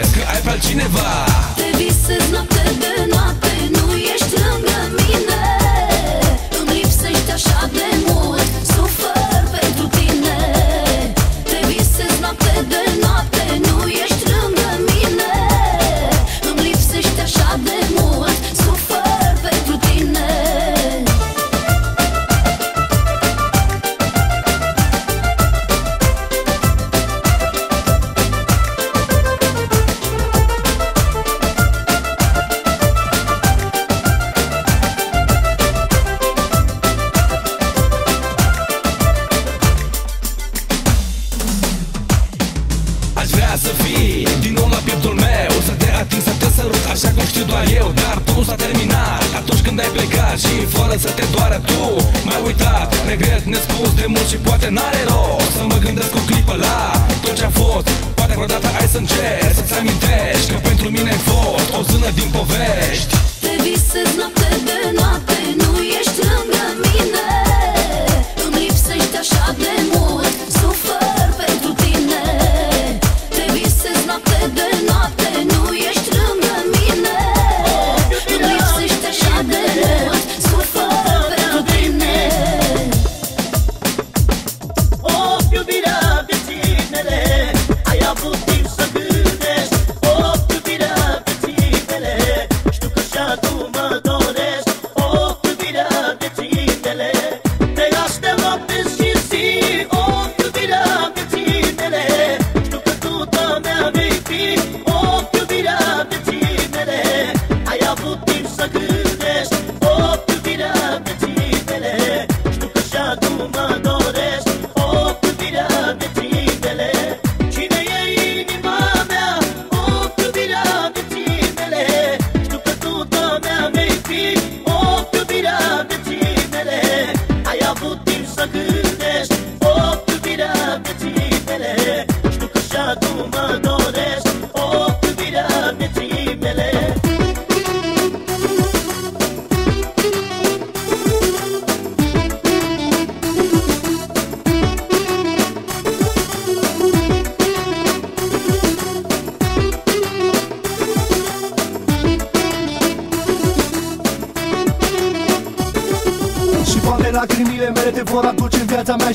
că ai pe altcineva Te visez noapte de noapte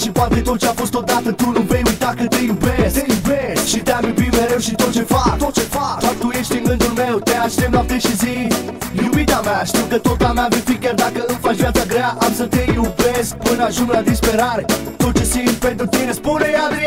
și poate tot ce a fost odată Tu nu vei uita că te iubesc, te iubesc Și te-am iubit mereu și tot ce fac, tot ce fac. Doar tu ești în gândul meu, te aștept noapte și zi. Iubita mea, știu că tot a mea vei fi Chiar dacă îmi faci viața grea, am să te iubesc. Până ajung la disperare Tot ce simt pentru tine, spune adevărat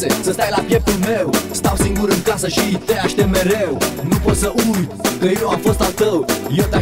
dimineațe Să stai la pieptul meu. Stau singur în casă și te aștept mereu. Nu pot să uit că eu am fost al tău. Eu te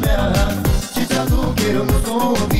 viața mea Ce ți-aduc eu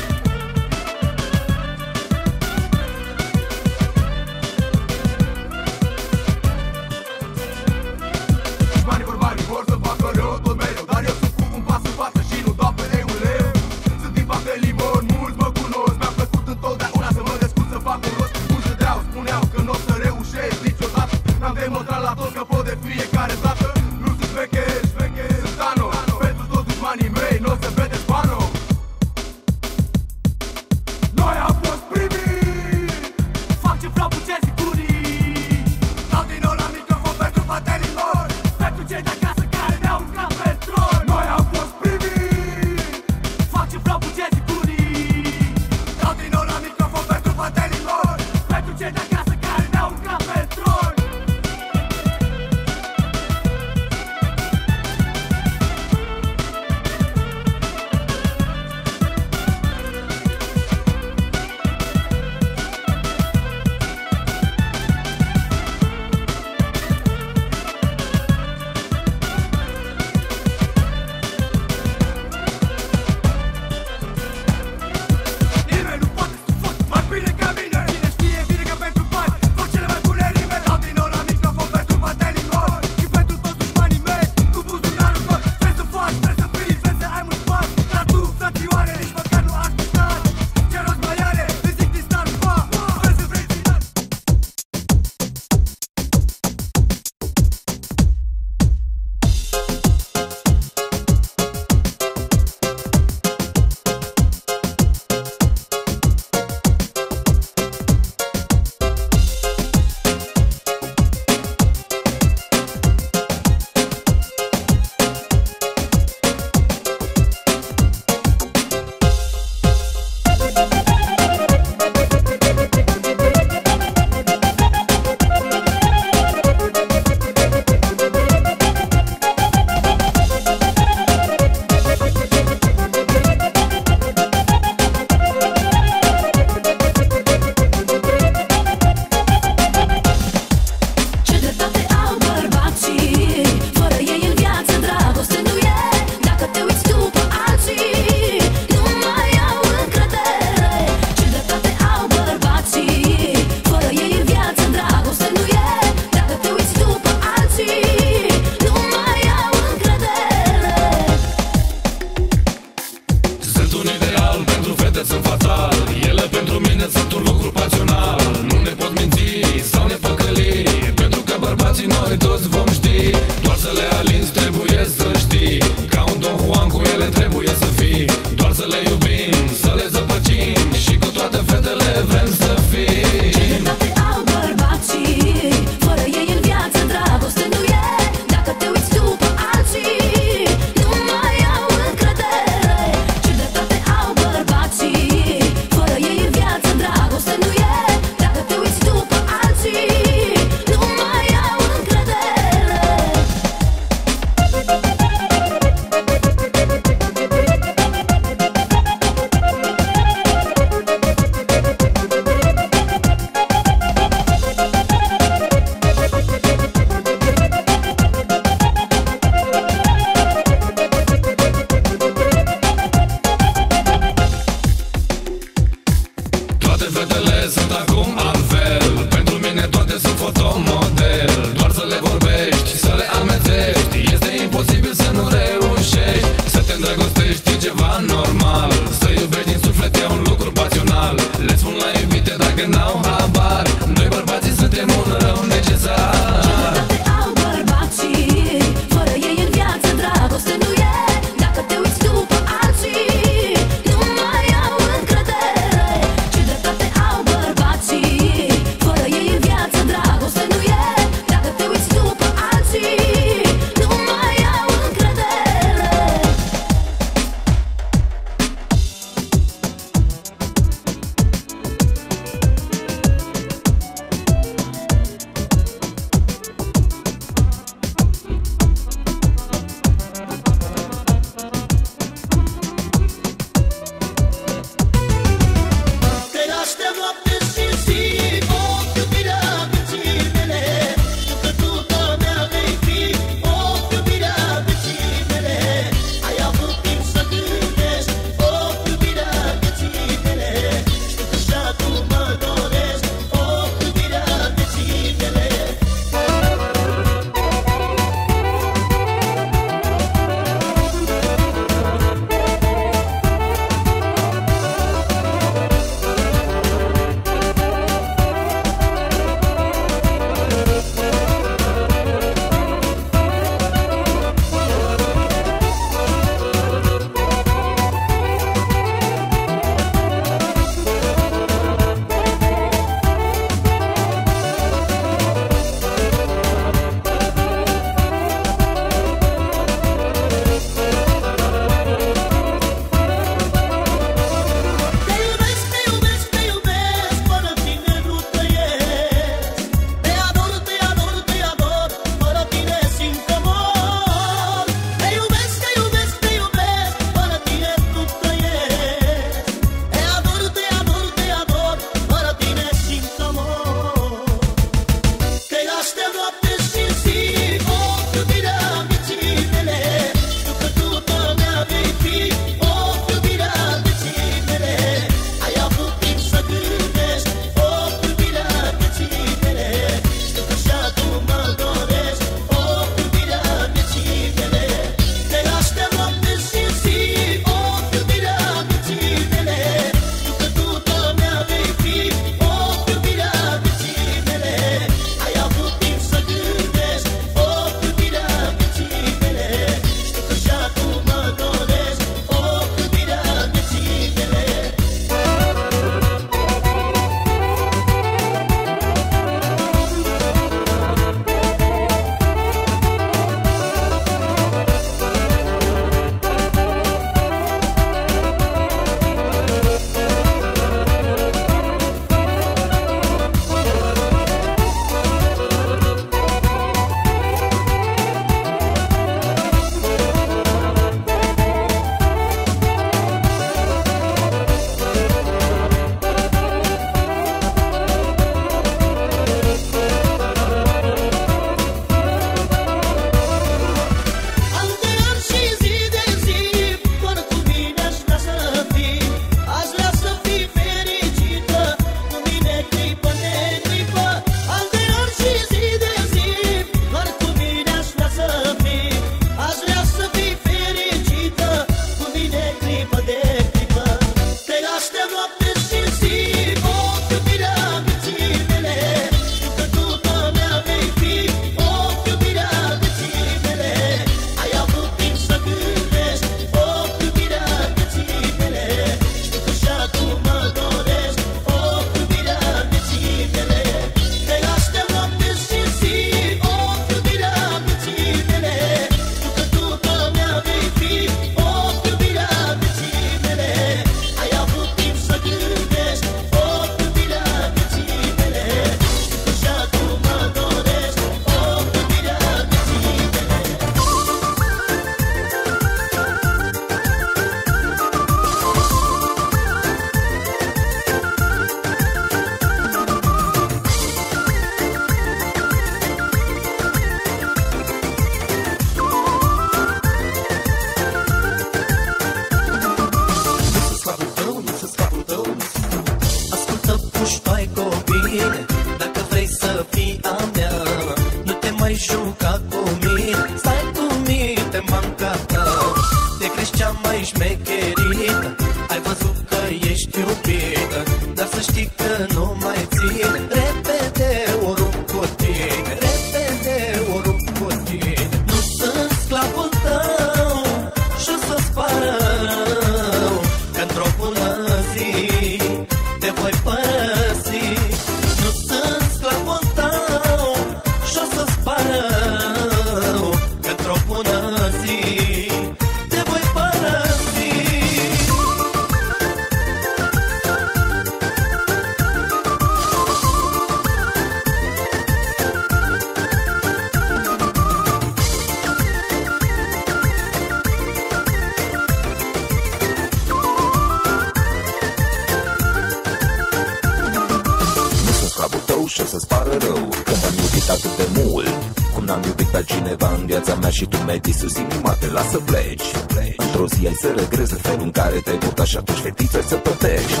atât de mult. Cum n-am iubit pe cineva în viața mea și tu mi-ai distrus inima, te las să pleci, pleci. Într-o zi ai să regrezi în felul în care te-ai purtat și atunci fetiță să plătești.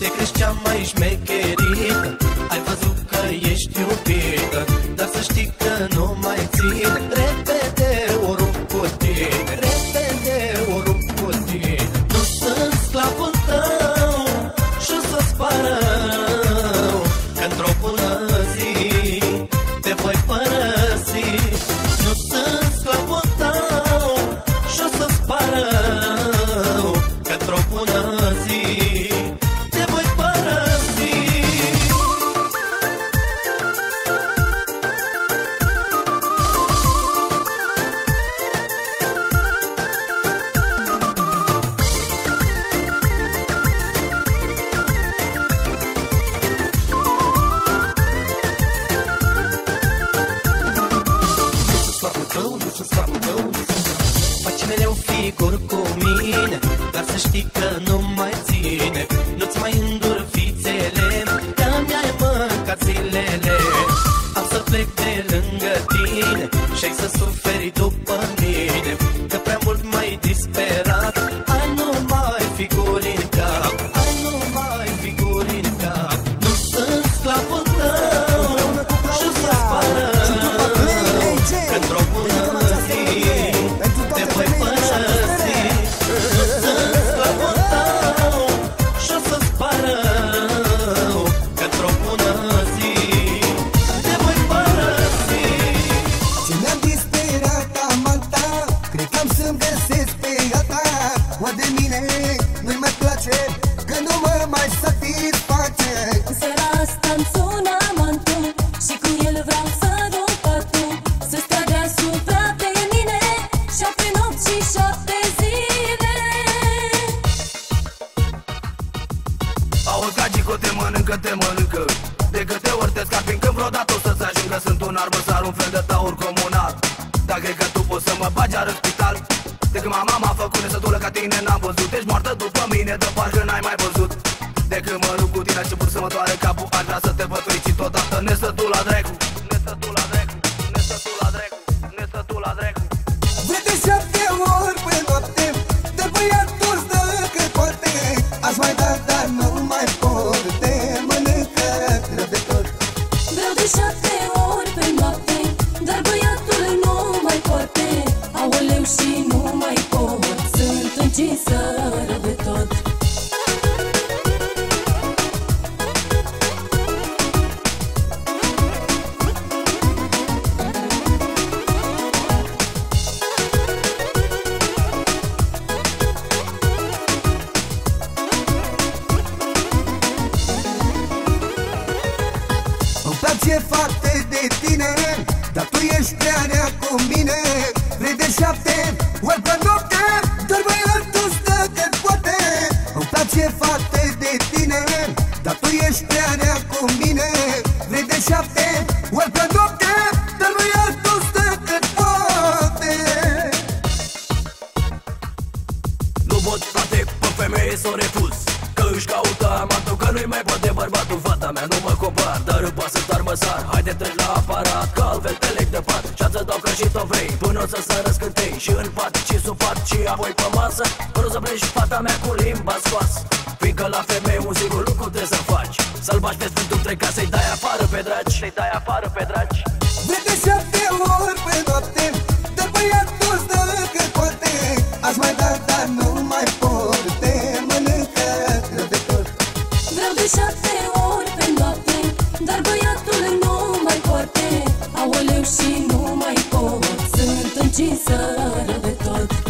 Te crezi cea mai șmecherită, ai văzut că ești iubită Dar să știi că nu mai ține. the park. șapte ori pe noapte Dar băiatul nu mai poate Aoleu și nu mai pot. Sunt încinsă de tot.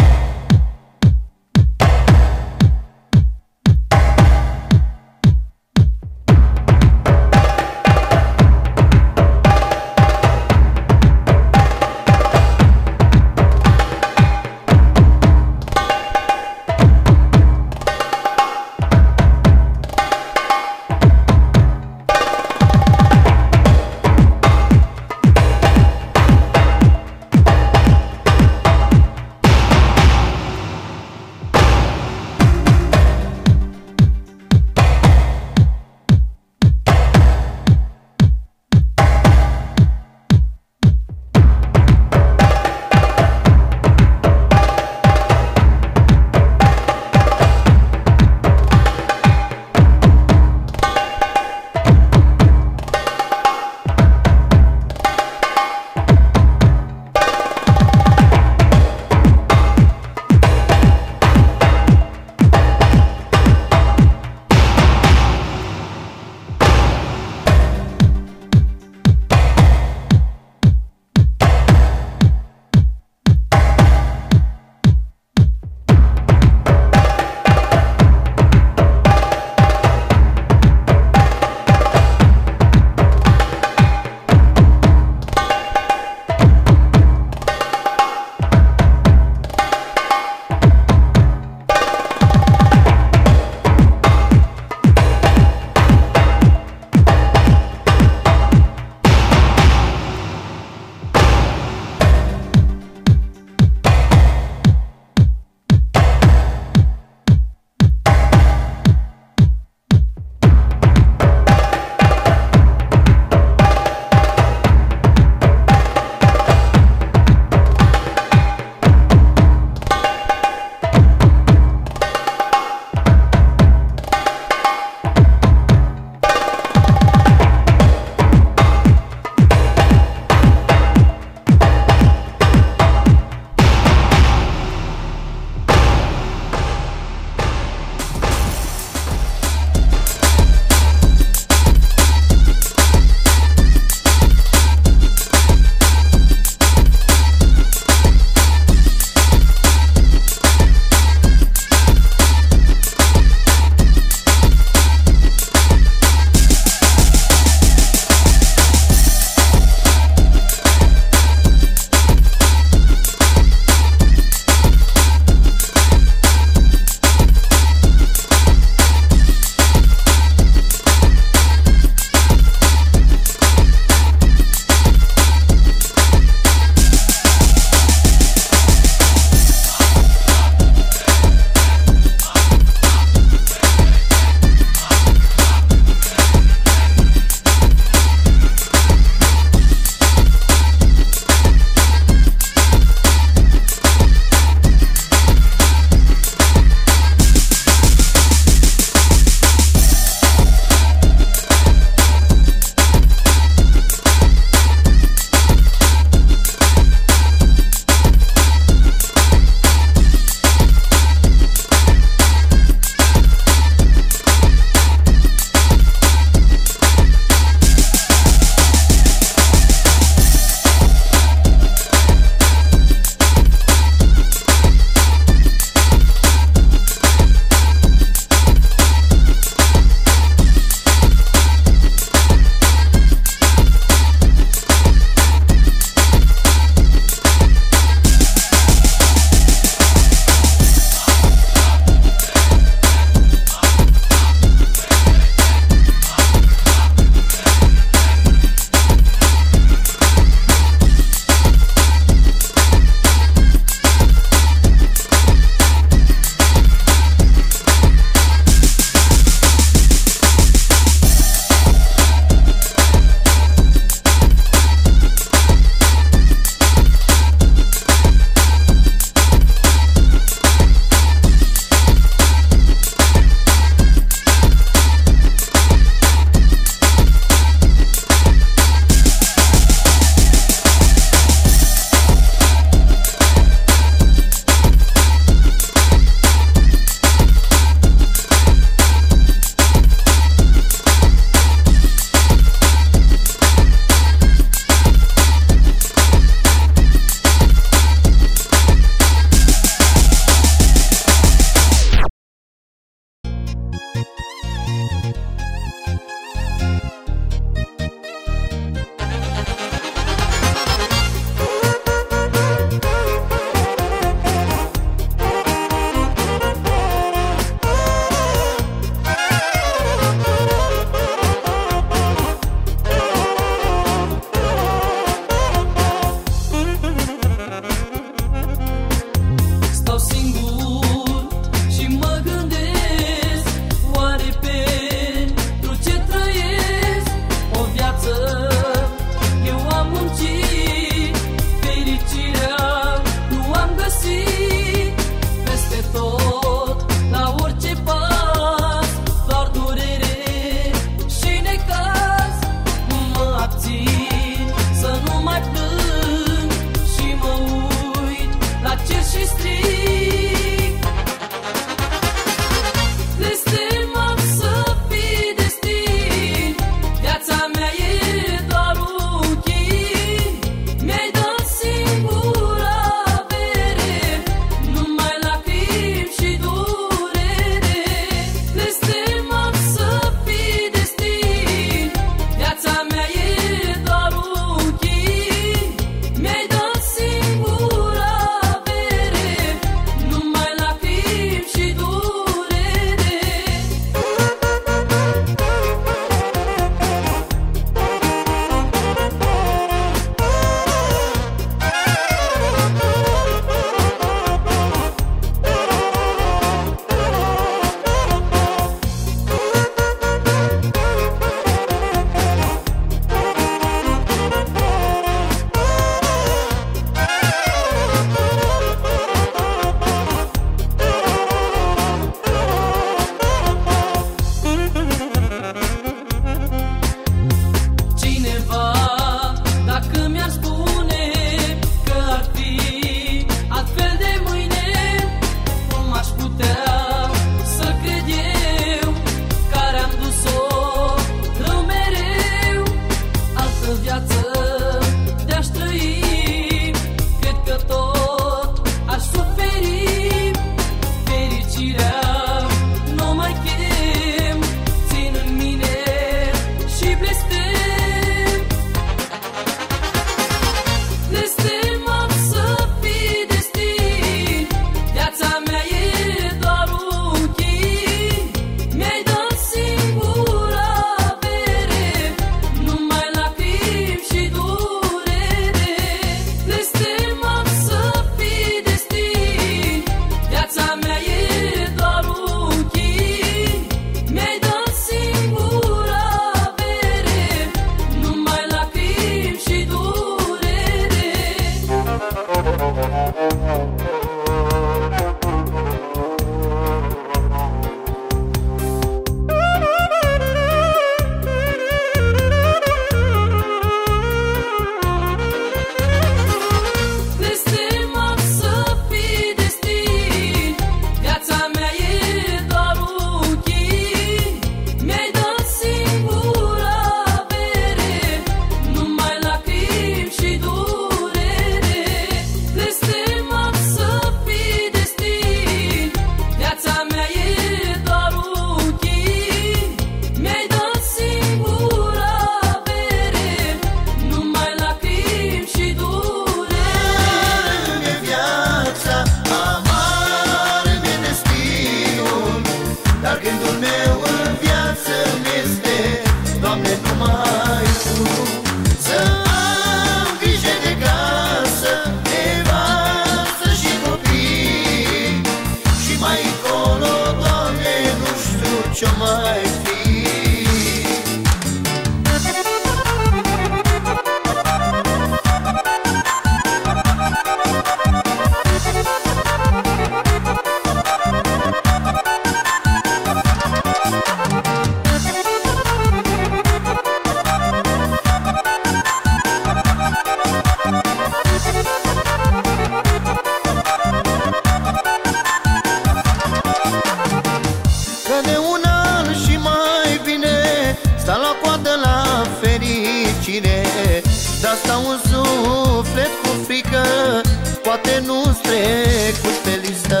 poate nu trecut pe listă.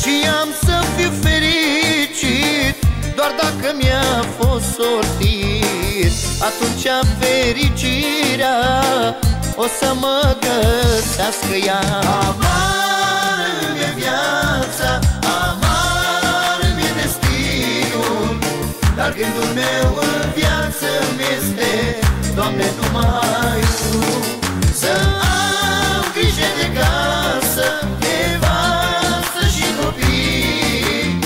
Și am să fiu fericit Doar dacă mi-a fost sortit. Atunci fericirea O să mă găsească ea. Amară de viața Amară mi destinul Dar gândul meu în viață mi este Doamne, numai Tu. Să am grijă de casă, nevastă și copii.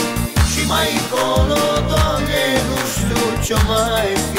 Și mai încolo, Doamne, nu știu ce mai fi.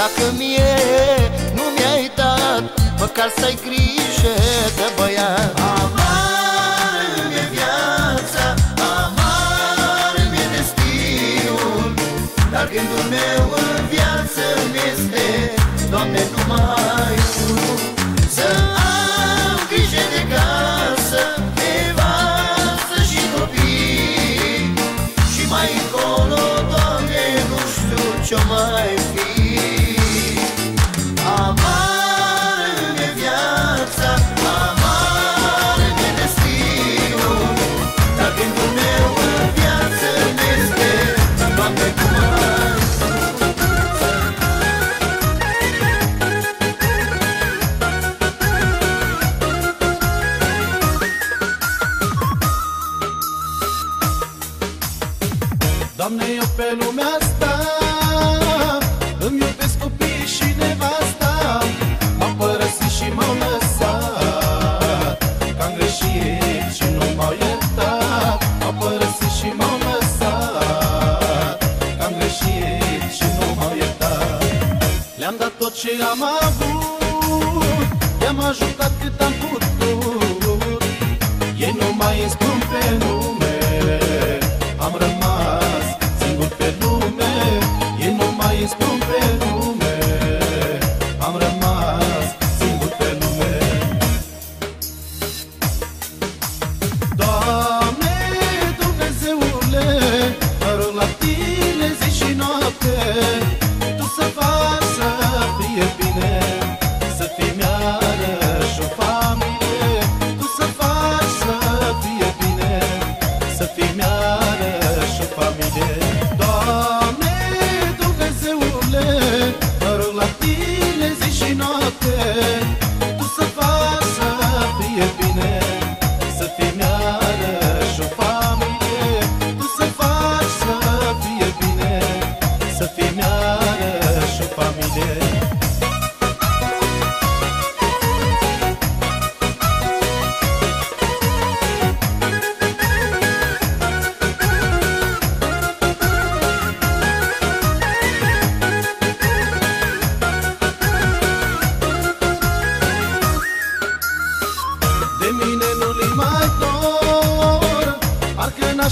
Dacă mie nu mi-ai dat Măcar să-i grijă de băiat. Amară mi-e viața Amară mi-e destinul Dar gândul meu în viață mi este Doamne, numai unul me. Amar și am avut I-am ajutat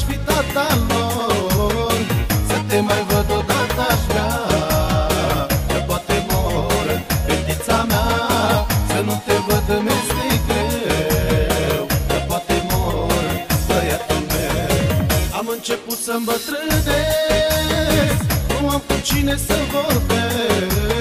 fi tata lor Să te mai văd odată aș vrea. Că poate mor fetița mea Să nu te văd îmi este greu. Că poate mor băiatul meu. Am început să îmbătrânesc Nu am cu cine să vorbesc.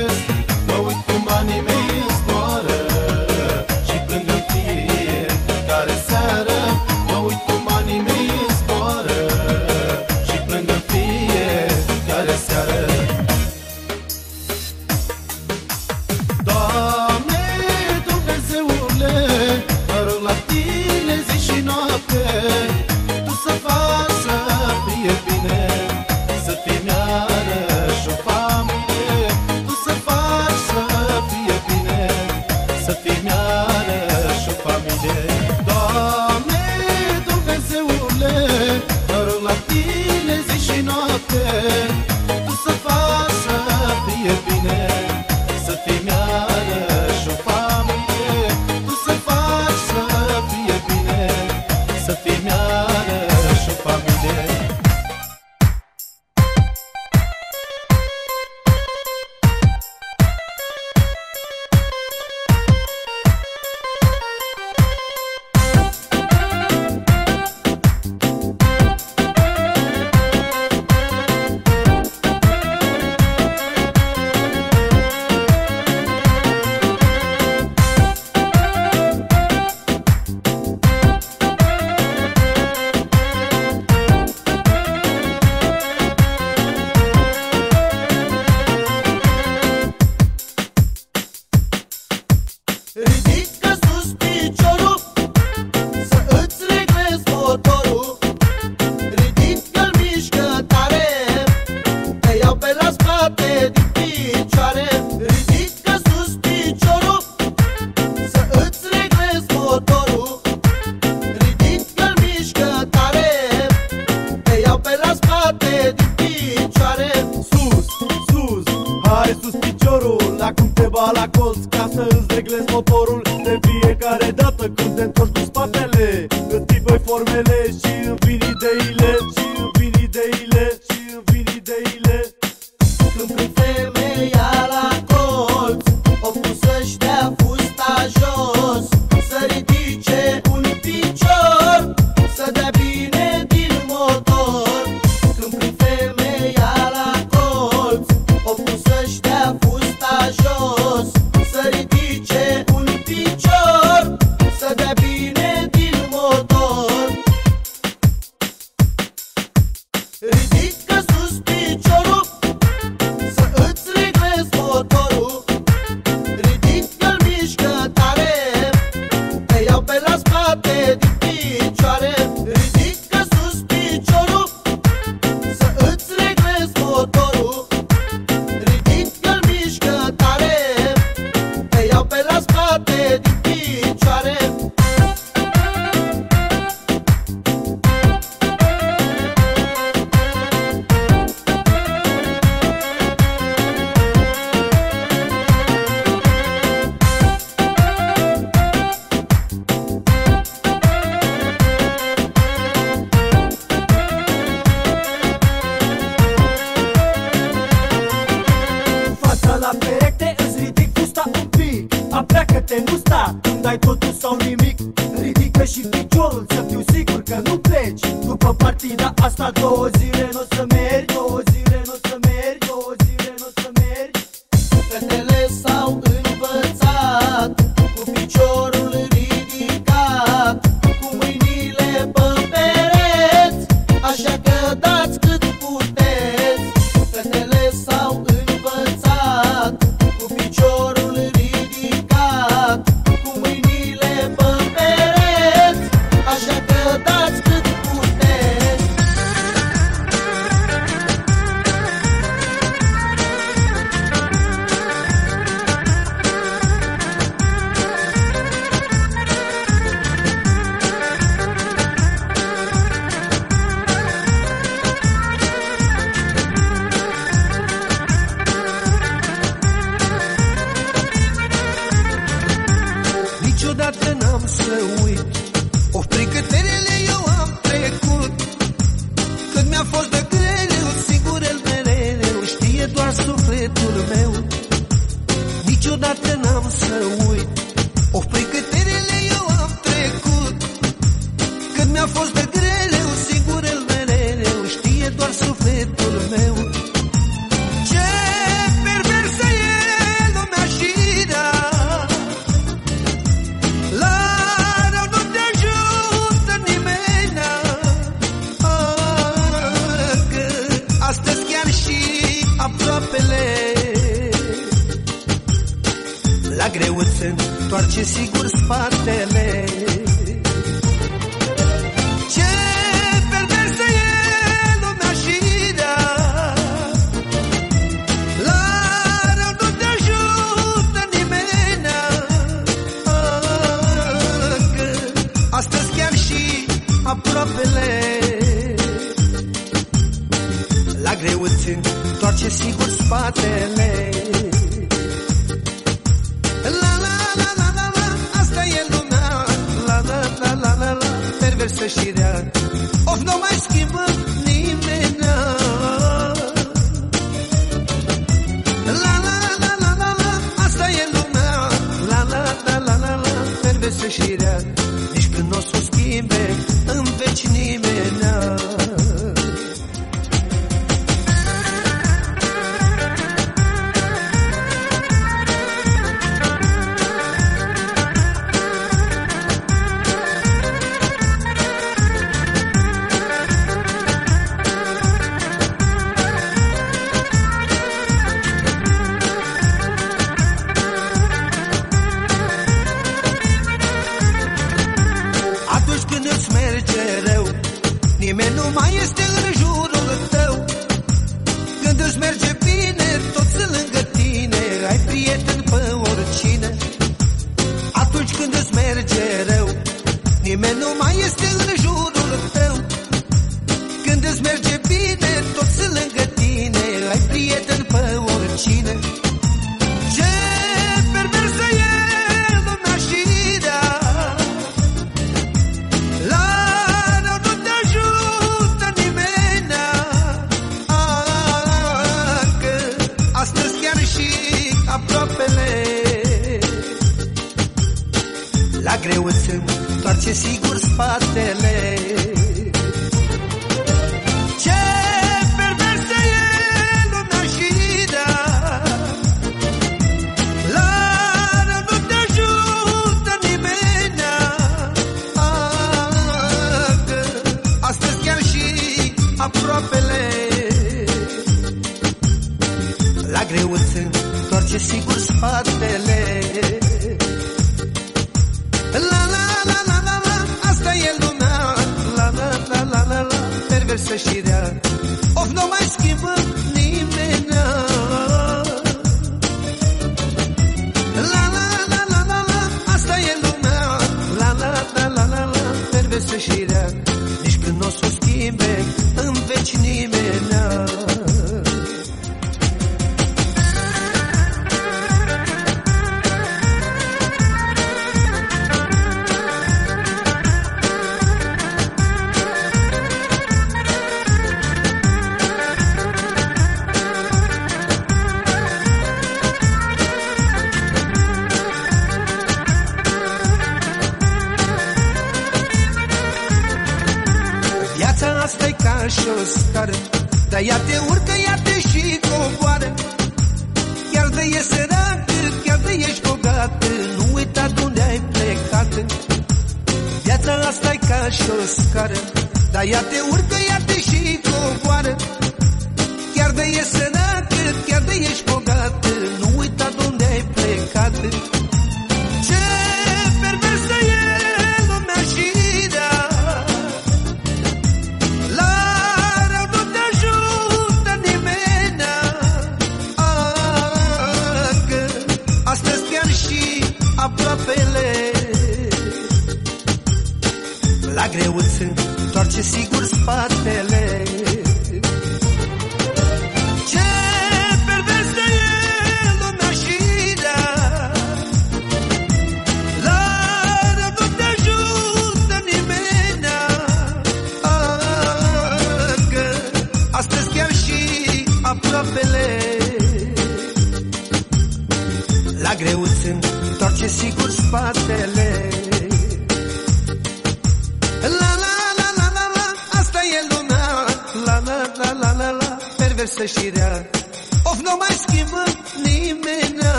Dar ea te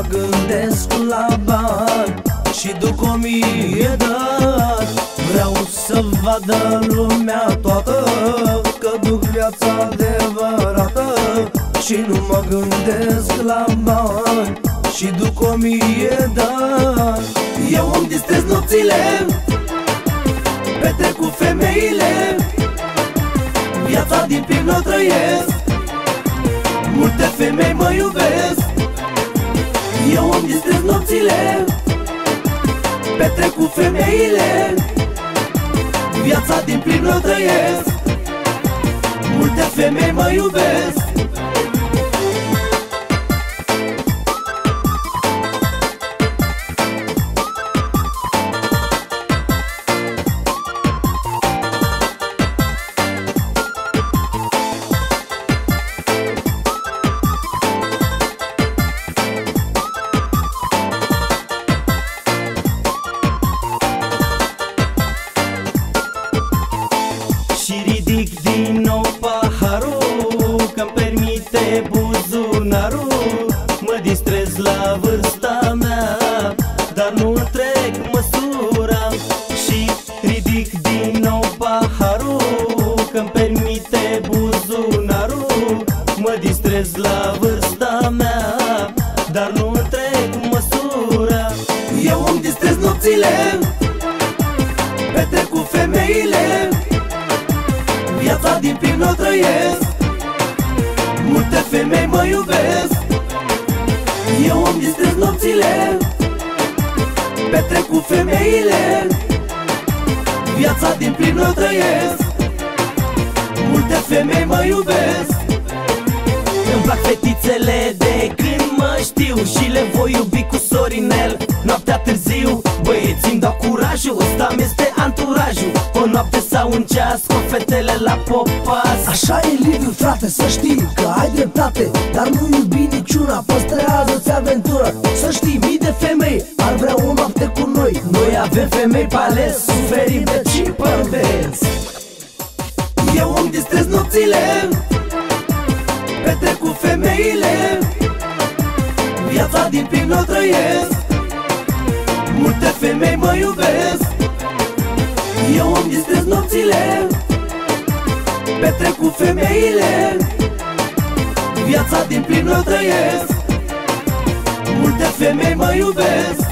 mă gândesc la bani Și duc o mie de ani. Vreau să vadă lumea toată Că duc viața adevărată Și nu mă gândesc la bani Și duc o mie de Eu îmi distrez nopțile Petrec cu femeile Viața din plin o trăiesc. Multe femei mă iubesc eu am distrez nopțile Petrec cu femeile Viața din plin o trăiesc. Multe femei mă iubesc Atâtea femei mă iubesc.